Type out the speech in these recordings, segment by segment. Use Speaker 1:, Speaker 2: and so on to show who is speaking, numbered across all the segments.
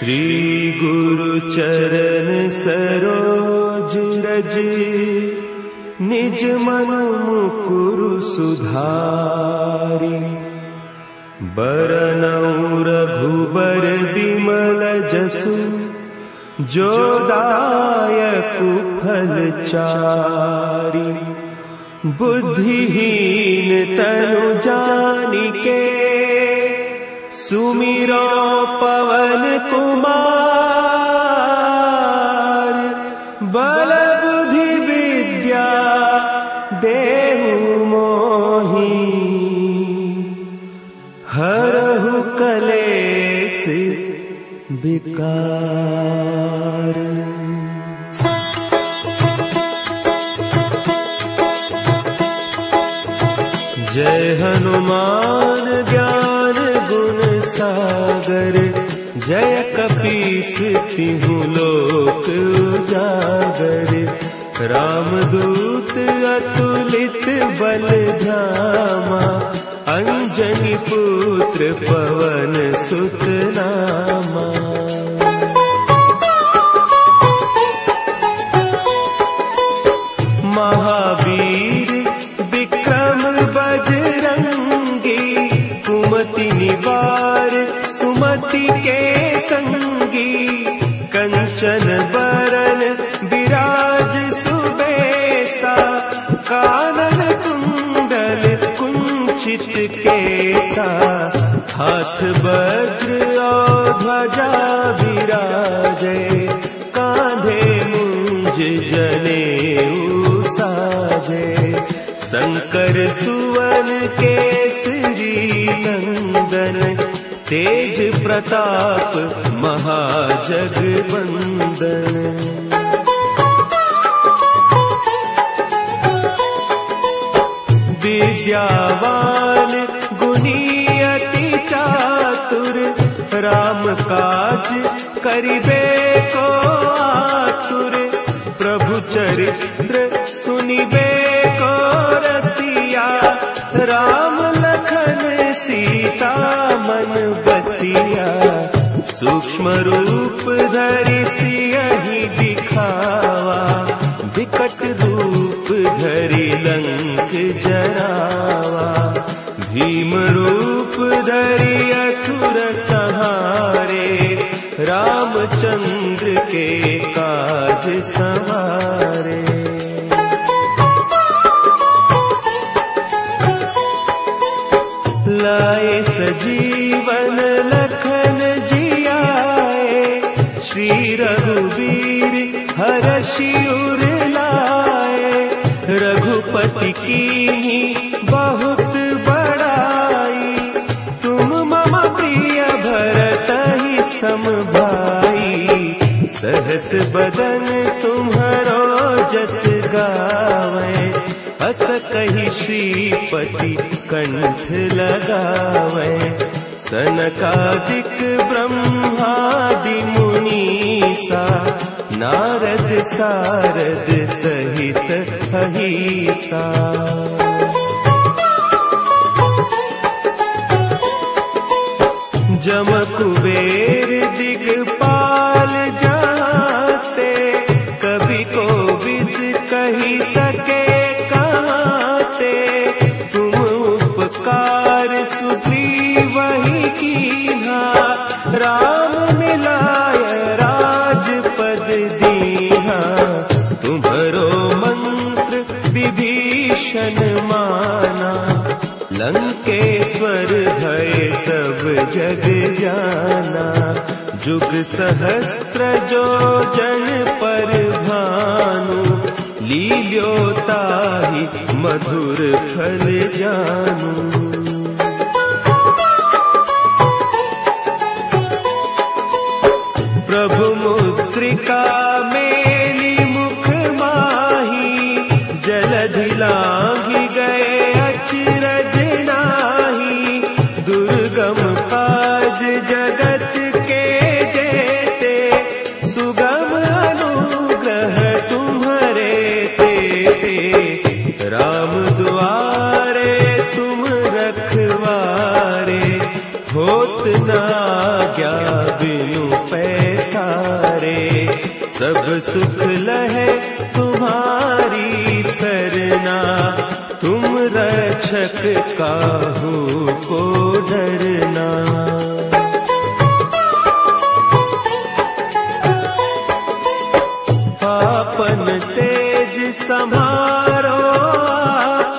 Speaker 1: श्रीगुरुचरण सरोज रज निज मन मुकुरु सुधारि। बरनौ रघुबर विमल जसु जोदायकु फल चारि। बुद्धिहीन तनु जानिके सुमिरो पवन कुमार बल बुद्धि विद्या देहु मोही हरहु कलेस विकार। जय हनुमान जय कपीस तिहु लोक उजागर। रामदूत अतुलित बल धामा। अंजनी पुत्र पवन सुत केसा हाथ वज्र ध्वजा विराजे, कांधे मुंज जने साजे शंकर सुवन केसरी नंदन, तेज प्रताप महाजगवंदन काज करिबे को आतुर। प्रभु चरित्र सुनिबे को रसिया। राम लखन सीता मन बसिया। सूक्ष्म रूप धरि सियहि दिखावा। विकट रूप धरि लंक जरावा। भीम रूप धरि रामचंद्र के काज सवारे। लाए सजीवन लखन जियाए श्री रघुवीर हर शिवर लाए। रघुपति की बदन तुम्हारो जस गावे। हस कही श्रीपति कंठ लगावे। सनकादिक ब्रह्मादि मुनीसा नारद सारद सहित अहिसा। जम कुबेर विभीषण माना लंकेश्वर भय सब जग जाना। जुग सहस्त्र जो जन पर भानु लील्योताहि मधुर फल जानू। प्रभु मुद्रिका मेली सब सुख लहे तुम्हारी सरना। तुम रक्षक काहू को डरना। पापन तेज संभारो आप।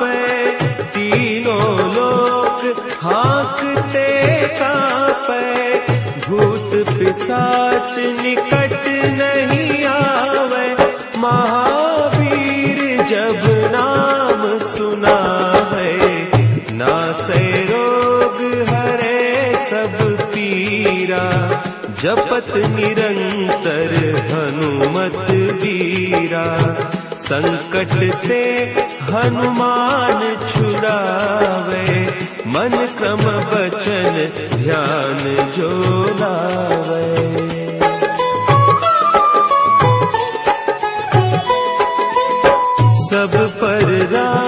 Speaker 1: तीनों लोग हाँकते कापे। भूत पिसाच निकट नहीं आवे। महावीर जब नाम सुना है ना से रोग हरे सब पीरा। जपत निरंतर हनुमत वीरा। संकट से हनुमान छुड़ावे। मन क्रम बचन ध्यान जो लावे। पर राम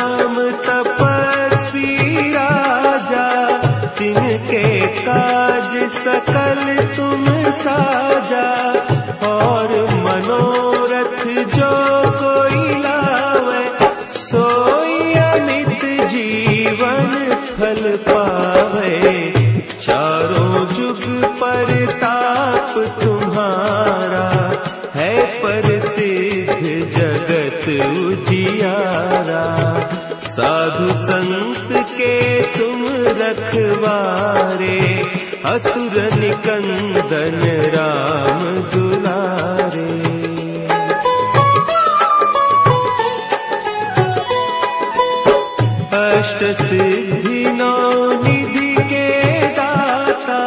Speaker 1: रखवारे असुर निकंदन राम दुलारे। अष्ट सिद्धि निधि के दाता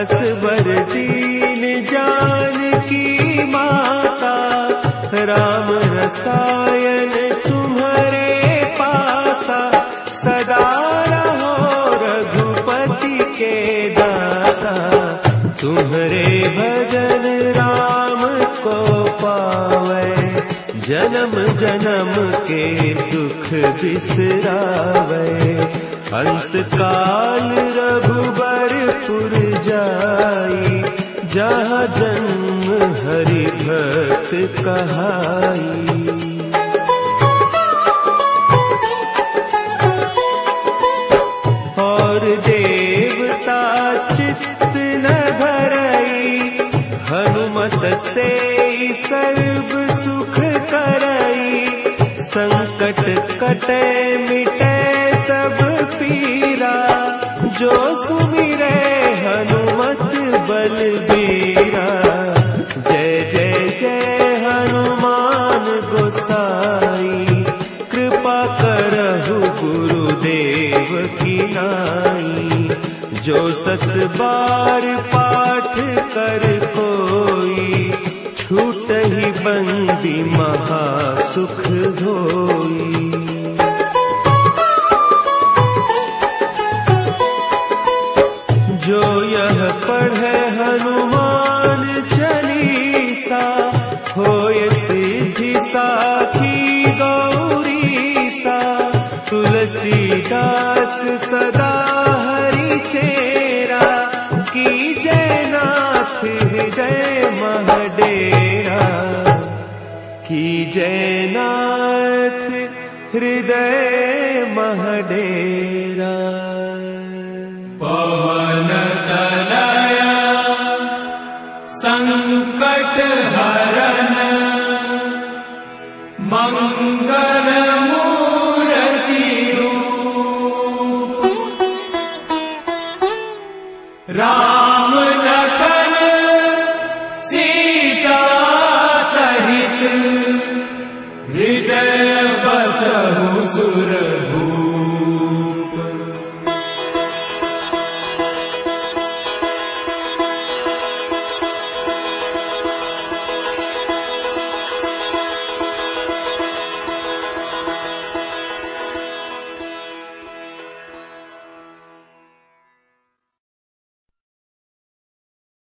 Speaker 1: असबर दीन जान की माता राम रसायन तुम्हारे पावे जन्म जन्म के दुख बिसरावे। अंत काल रघुबरपुर जाई, जहाँ जन्म हरि भक्त कहाई। कटे मिटे सब पीरा, जो सुमिरे हनुमत बलबीरा। जय जय जय हनुमान गोसाई, कृपा करहु गुरुदेव की नाई। जो सत बार पाठ कर कोई, छूट ही बंदी महा सुख धोई। चालीसा होय सिद्धि साखी गौरी सा तुलसीदास सदा हरि चेरा की जयनाथ हृदय महडेरा। की जयनाथ हृदय महडेरा
Speaker 2: संकट हरन